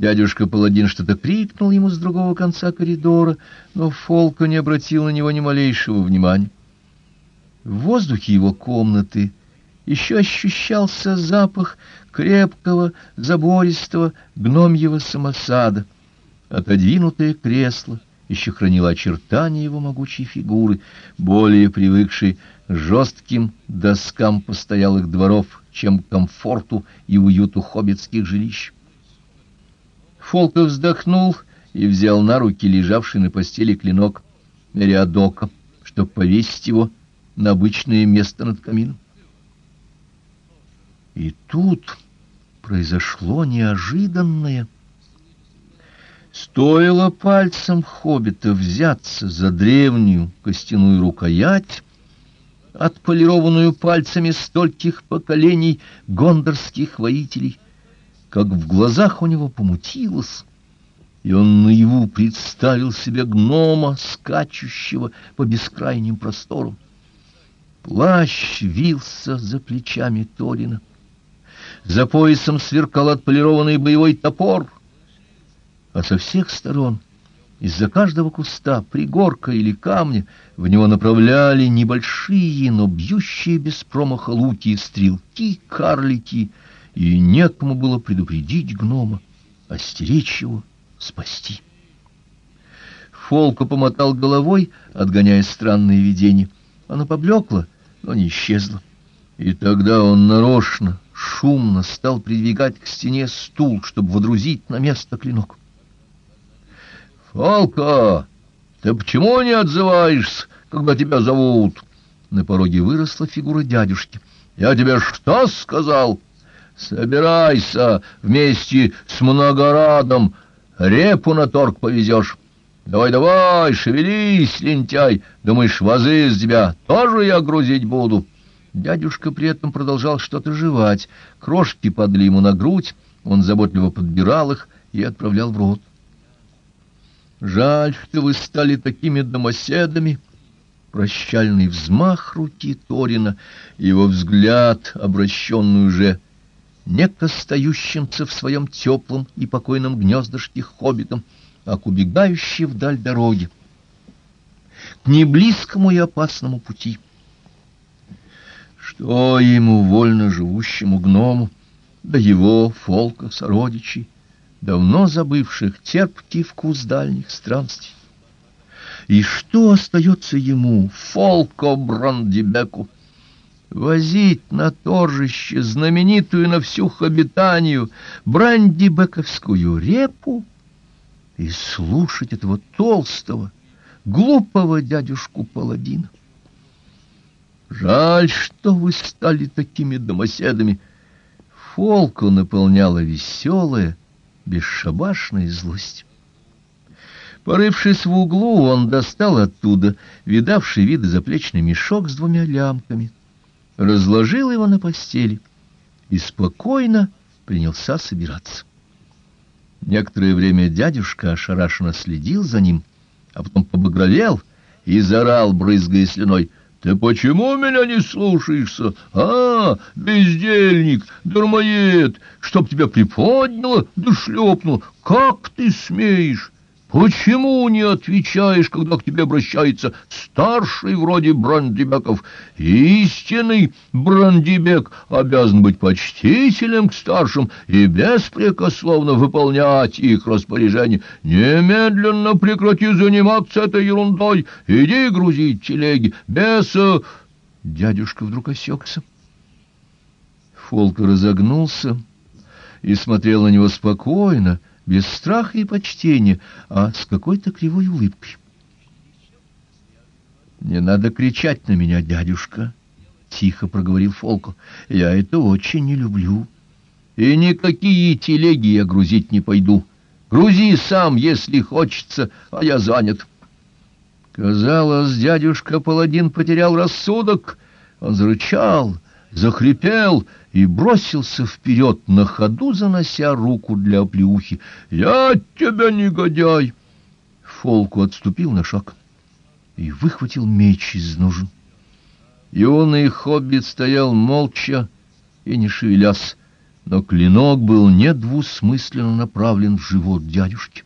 Дядюшка Паладин что-то крикнул ему с другого конца коридора, но Фолка не обратил на него ни малейшего внимания. В воздухе его комнаты еще ощущался запах крепкого, забористого гномьего самосада. Отодвинутое кресло еще хранило очертания его могучей фигуры, более привыкшей к жестким доскам постоялых дворов, чем комфорту и уюту хоббитских жилищ. Фолков вздохнул и взял на руки лежавший на постели клинок Мериадока, чтобы повесить его на обычное место над камином. И тут произошло неожиданное. Стоило пальцем хоббита взяться за древнюю костяную рукоять, отполированную пальцами стольких поколений гондорских воителей, как в глазах у него помутилось, и он наяву представил себе гнома, скачущего по бескрайним просторам. Плащ вился за плечами Торина. За поясом сверкал отполированный боевой топор, а со всех сторон, из-за каждого куста, пригорка или камня, в него направляли небольшие, но бьющие без промаха луки, стрелки, карлики — и некому было предупредить гнома, остеречь его, спасти. Фолко помотал головой, отгоняя странные видения. Оно поблекло, но не исчезло. И тогда он нарочно, шумно стал придвигать к стене стул, чтобы водрузить на место клинок. «Фолко, ты почему не отзываешься, когда тебя зовут?» На пороге выросла фигура дядюшки. «Я тебе что сказал?» Собирайся вместе с Многорадом, репу на торг повезешь. Давай-давай, шевелись, лентяй, думаешь, вазы из тебя тоже я грузить буду?» Дядюшка при этом продолжал что-то жевать. Крошки падали ему на грудь, он заботливо подбирал их и отправлял в рот. «Жаль, что вы стали такими домоседами!» Прощальный взмах руки Торина, его взгляд, обращенный уже не к остающимся в своем теплом и покойном гнездышке хоббитам, а к убегающей вдаль дороги, к неблизкому и опасному пути. Что ему, вольно живущему гному, да его, фолка, сородичей, давно забывших терпкий вкус дальних странствий? И что остается ему, фолко Брандибеку, возить на торжище знаменитую на всю Хобитанию брандибековскую репу и слушать этого толстого, глупого дядюшку Паладина. Жаль, что вы стали такими домоседами. Фолку наполняла веселая, бесшабашная злость. Порывшись в углу, он достал оттуда видавший виды заплечный мешок с двумя лямками — разложил его на постели и спокойно принялся собираться. Некоторое время дядюшка ошарашенно следил за ним, а потом побагровел и зарал, брызгая слюной, «Ты почему меня не слушаешься? А, бездельник, дармоед, чтоб тебя приподняло да шлепнул! Как ты смеешь?» Почему не отвечаешь, когда к тебе обращается старший вроде Брандибеков? Истинный Брандибек обязан быть почтителем к старшим и беспрекословно выполнять их распоряжения. Немедленно прекрати заниматься этой ерундой. Иди грузить телеги. Без... Э, Дядюшка вдруг осекся. Фолк разогнулся и смотрел на него спокойно, без страха и почтения, а с какой-то кривой улыбкой. «Не надо кричать на меня, дядюшка», — тихо проговорил Фолко. «Я это очень не люблю. И никакие телеги я грузить не пойду. Грузи сам, если хочется, а я занят». Казалось, дядюшка Паладин потерял рассудок. Он зарычал, захрипел и бросился вперед, на ходу занося руку для оплеухи. «Я тебя, негодяй!» Фолку отступил на шаг и выхватил меч из ножен. Юный хоббит стоял молча и не шевелясь, но клинок был недвусмысленно направлен в живот дядюшки.